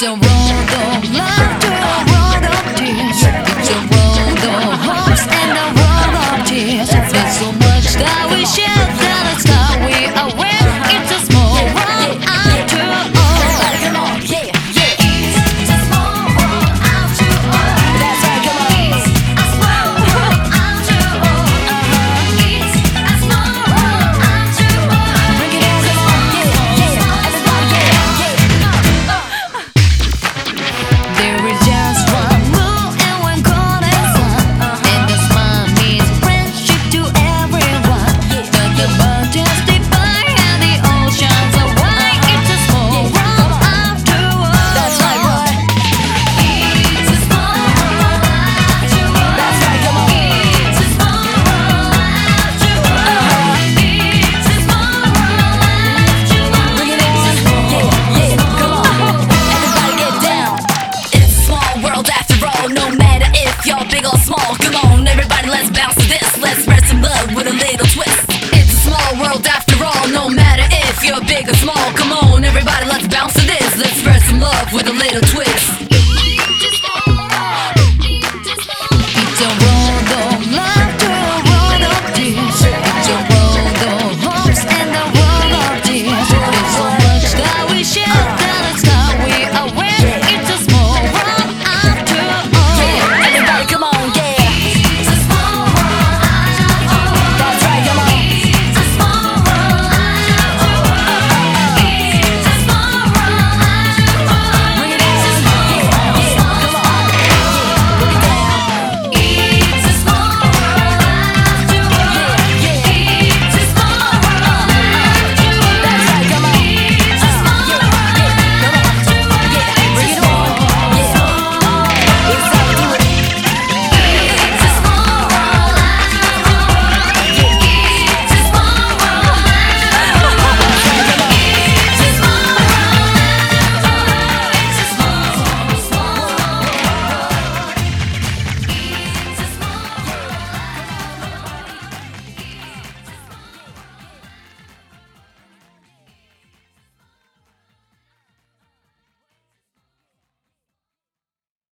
World of laughter. big or small. Come on, everybody, let's bounce to this. Let's spread some love with a